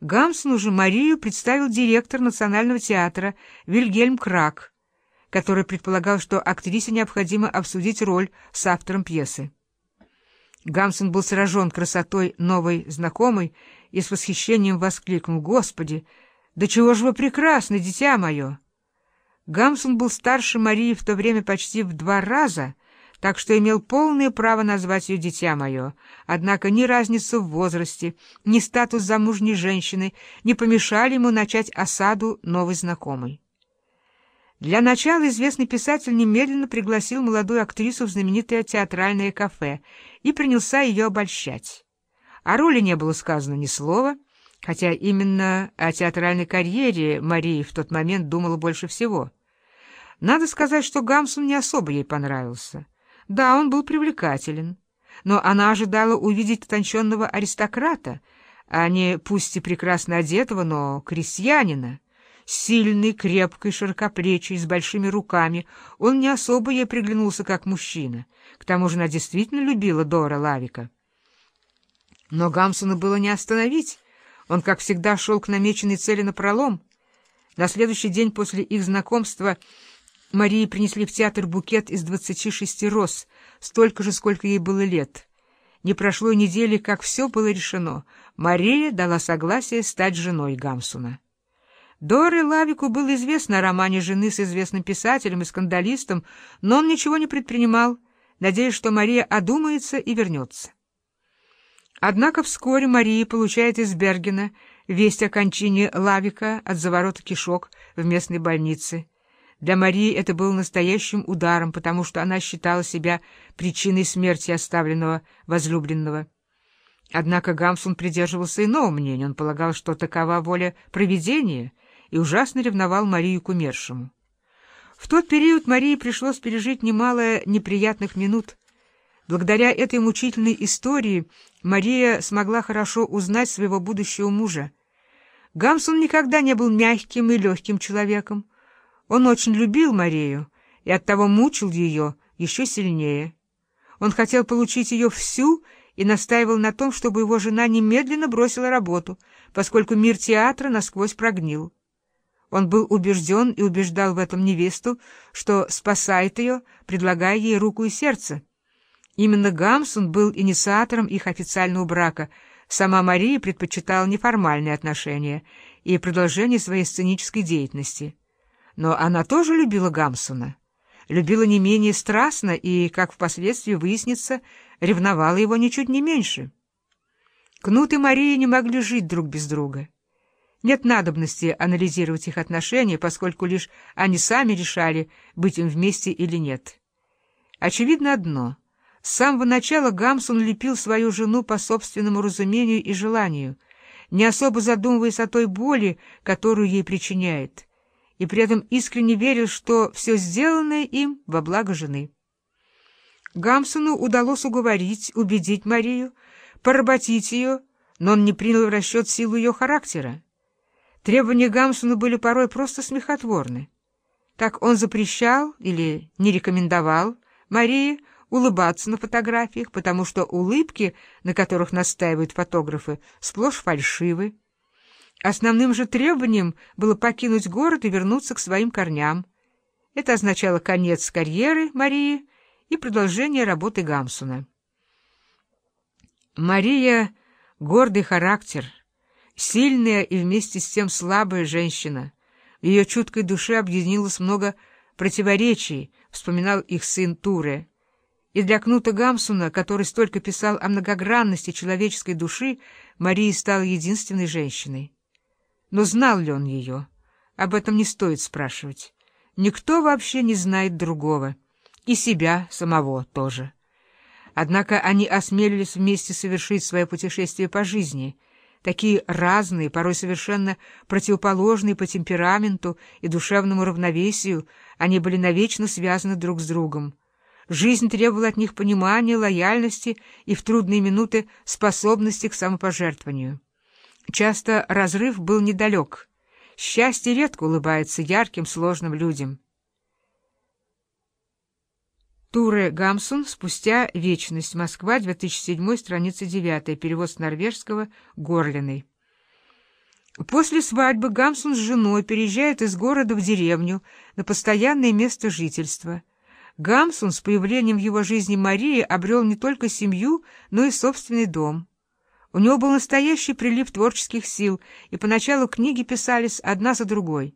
Гамсону же Марию представил директор Национального театра Вильгельм Крак, который предполагал, что актрисе необходимо обсудить роль с автором пьесы. Гамсон был сражен красотой новой знакомой и с восхищением воскликнул «Господи, да чего же вы прекрасны, дитя мое!» Гамсон был старше Марии в то время почти в два раза, так что имел полное право назвать ее «дитя мое». Однако ни разница в возрасте, ни статус замужней женщины не помешали ему начать осаду новой знакомой. Для начала известный писатель немедленно пригласил молодую актрису в знаменитое театральное кафе и принялся ее обольщать. О роли не было сказано ни слова, хотя именно о театральной карьере Марии в тот момент думала больше всего. Надо сказать, что Гамсун не особо ей понравился. Да, он был привлекателен, но она ожидала увидеть утонченного аристократа, а не пусть и прекрасно одетого, но крестьянина. Сильный, крепкий, широкоплечий, с большими руками, он не особо ей приглянулся как мужчина. К тому же она действительно любила Дора Лавика. Но Гамсуна было не остановить. Он, как всегда, шел к намеченной цели напролом. На следующий день после их знакомства Марии принесли в театр букет из двадцати шести роз, столько же, сколько ей было лет. Не прошло недели, как все было решено. Мария дала согласие стать женой Гамсуна. Доре Лавику было известно о романе жены с известным писателем и скандалистом, но он ничего не предпринимал, надеясь, что Мария одумается и вернется. Однако вскоре Мария получает из Бергена весть о кончине Лавика от заворота кишок в местной больнице. Для Марии это было настоящим ударом, потому что она считала себя причиной смерти оставленного возлюбленного. Однако Гамсун придерживался иного мнения. Он полагал, что такова воля провидения — и ужасно ревновал Марию к умершему. В тот период Марии пришлось пережить немало неприятных минут. Благодаря этой мучительной истории Мария смогла хорошо узнать своего будущего мужа. Гамсун никогда не был мягким и легким человеком. Он очень любил Марию и оттого мучил ее еще сильнее. Он хотел получить ее всю и настаивал на том, чтобы его жена немедленно бросила работу, поскольку мир театра насквозь прогнил. Он был убежден и убеждал в этом невесту, что спасает ее, предлагая ей руку и сердце. Именно Гамсун был инициатором их официального брака. Сама Мария предпочитала неформальные отношения и продолжение своей сценической деятельности. Но она тоже любила Гамсуна. Любила не менее страстно и, как впоследствии выяснится, ревновала его ничуть не меньше. Кнут и Мария не могли жить друг без друга. Нет надобности анализировать их отношения, поскольку лишь они сами решали, быть им вместе или нет. Очевидно одно. С самого начала Гамсун лепил свою жену по собственному разумению и желанию, не особо задумываясь о той боли, которую ей причиняет, и при этом искренне верил, что все сделанное им во благо жены. Гамсуну удалось уговорить, убедить Марию, поработить ее, но он не принял в расчет силу ее характера. Требования Гамсуна были порой просто смехотворны. Так он запрещал или не рекомендовал Марии улыбаться на фотографиях, потому что улыбки, на которых настаивают фотографы, сплошь фальшивы. Основным же требованием было покинуть город и вернуться к своим корням. Это означало конец карьеры Марии и продолжение работы Гамсуна. Мария — гордый характер — Сильная и вместе с тем слабая женщина. В ее чуткой душе объединилось много противоречий, вспоминал их сын Туре. И для Кнута Гамсуна, который столько писал о многогранности человеческой души, Мария стала единственной женщиной. Но знал ли он ее? Об этом не стоит спрашивать. Никто вообще не знает другого. И себя самого тоже. Однако они осмелились вместе совершить свое путешествие по жизни — такие разные, порой совершенно противоположные по темпераменту и душевному равновесию, они были навечно связаны друг с другом. Жизнь требовала от них понимания, лояльности и в трудные минуты способности к самопожертвованию. Часто разрыв был недалек. Счастье редко улыбается ярким, сложным людям. Туре Гамсун «Спустя вечность. Москва. 2007. Страница 9. Перевод с норвежского Горлиной». После свадьбы Гамсун с женой переезжает из города в деревню на постоянное место жительства. Гамсун с появлением в его жизни Марии обрел не только семью, но и собственный дом. У него был настоящий прилив творческих сил, и поначалу книги писались одна за другой.